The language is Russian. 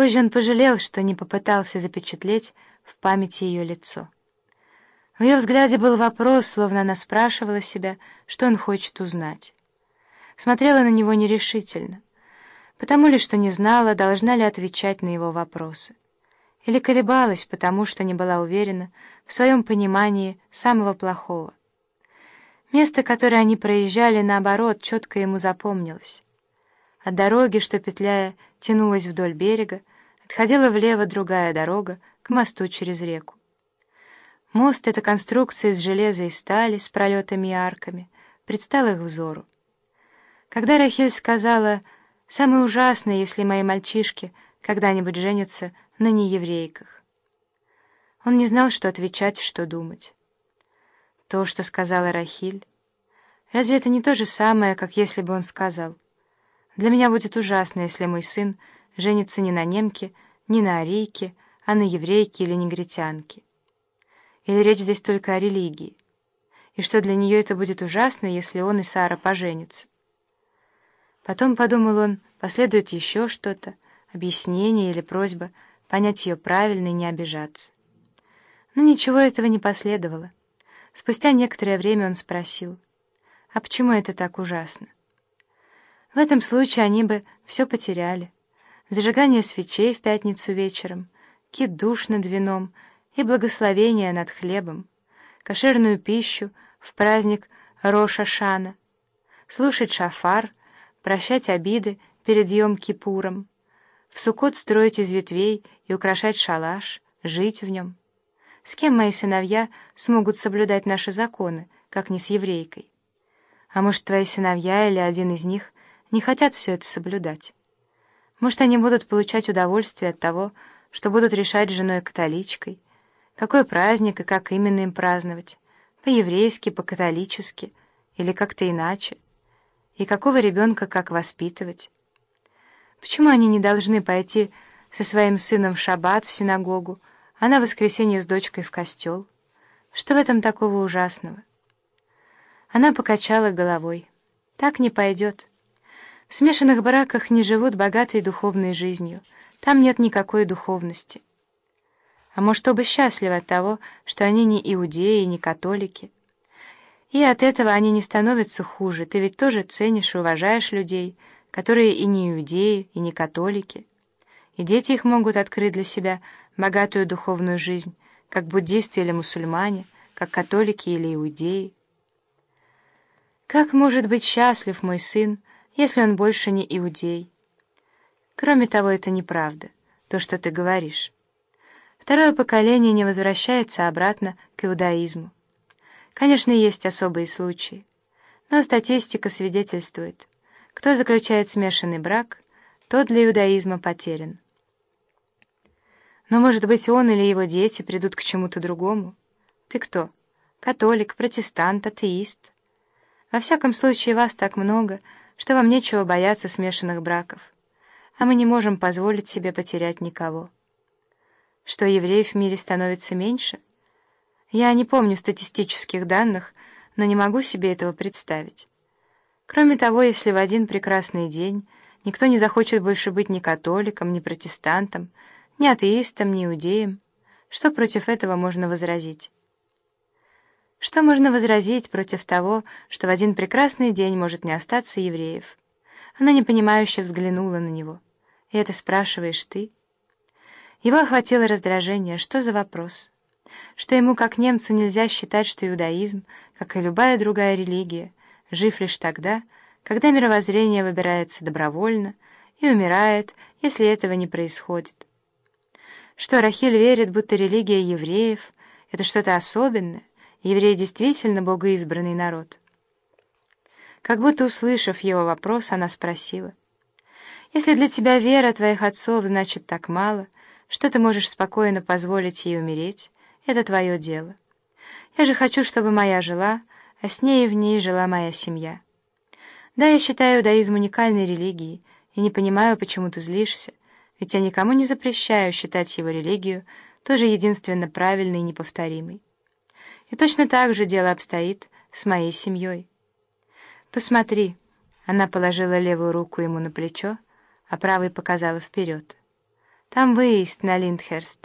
Позже он пожалел, что не попытался запечатлеть в памяти ее лицо. В ее взгляде был вопрос, словно она спрашивала себя, что он хочет узнать. Смотрела на него нерешительно, потому ли, что не знала, должна ли отвечать на его вопросы. Или колебалась, потому что не была уверена в своем понимании самого плохого. Место, которое они проезжали, наоборот, четко ему запомнилось. От дороги, что, петляя, тянулась вдоль берега, отходила влево другая дорога к мосту через реку. Мост — это конструкция из железа и стали с пролетами и арками, предстал их взору. Когда Рахиль сказала «Самое ужасное, если мои мальчишки когда-нибудь женятся на нееврейках», он не знал, что отвечать что думать. То, что сказала Рахиль, разве это не то же самое, как если бы он сказал «Для меня будет ужасно, если мой сын женится не на немке, не на арийке, а на еврейке или негритянке?» Или речь здесь только о религии? И что для нее это будет ужасно, если он и Сара поженятся? Потом, подумал он, последует еще что-то, объяснение или просьба понять ее правильно и не обижаться. Но ничего этого не последовало. Спустя некоторое время он спросил, «А почему это так ужасно?» В этом случае они бы все потеряли. Зажигание свечей в пятницу вечером, кидуш над вином — и благословения над хлебом, кошерную пищу в праздник Роша-Шана, слушать шафар, прощать обиды перед Йом-Кипуром, в Суккот строить из ветвей и украшать шалаш, жить в нем. С кем мои сыновья смогут соблюдать наши законы, как не с еврейкой? А может, твои сыновья или один из них не хотят все это соблюдать? Может, они будут получать удовольствие от того, что будут решать с женой-католичкой, какой праздник и как именно им праздновать? По-еврейски, по-католически или как-то иначе? И какого ребенка как воспитывать? Почему они не должны пойти со своим сыном в шаббат в синагогу, а на воскресенье с дочкой в костел? Что в этом такого ужасного? Она покачала головой. Так не пойдет. В смешанных браках не живут богатой духовной жизнью. Там нет никакой духовности. А может, оба счастливы от того, что они не иудеи, не католики. И от этого они не становятся хуже. Ты ведь тоже ценишь и уважаешь людей, которые и не иудеи, и не католики. И дети их могут открыть для себя богатую духовную жизнь, как буддисты или мусульмане, как католики или иудеи. Как может быть счастлив мой сын, если он больше не иудей? Кроме того, это неправда, то, что ты говоришь. Второе поколение не возвращается обратно к иудаизму. Конечно, есть особые случаи, но статистика свидетельствует, кто заключает смешанный брак, тот для иудаизма потерян. Но, может быть, он или его дети придут к чему-то другому? Ты кто? Католик, протестант, атеист? Во всяком случае, вас так много, что вам нечего бояться смешанных браков, а мы не можем позволить себе потерять никого. Что евреев в мире становится меньше? Я не помню статистических данных, но не могу себе этого представить. Кроме того, если в один прекрасный день никто не захочет больше быть ни католиком, ни протестантом, ни атеистом, ни иудеем, что против этого можно возразить? Что можно возразить против того, что в один прекрасный день может не остаться евреев? Она непонимающе взглянула на него. «И это спрашиваешь ты?» Его охватило раздражение. Что за вопрос? Что ему, как немцу, нельзя считать, что иудаизм, как и любая другая религия, жив лишь тогда, когда мировоззрение выбирается добровольно и умирает, если этого не происходит. Что Рахиль верит, будто религия евреев — это что-то особенное, евреи действительно богоизбранный народ. Как будто услышав его вопрос, она спросила, «Если для тебя вера твоих отцов значит так мало, — что ты можешь спокойно позволить ей умереть, это твое дело. Я же хочу, чтобы моя жила, а с ней и в ней жила моя семья. Да, я считаю иудаизм уникальной религией, и не понимаю, почему ты злишься, ведь я никому не запрещаю считать его религию тоже единственно правильной и неповторимой. И точно так же дело обстоит с моей семьей. Посмотри, она положила левую руку ему на плечо, а правой показала вперед. Там выезд на Линдхерст.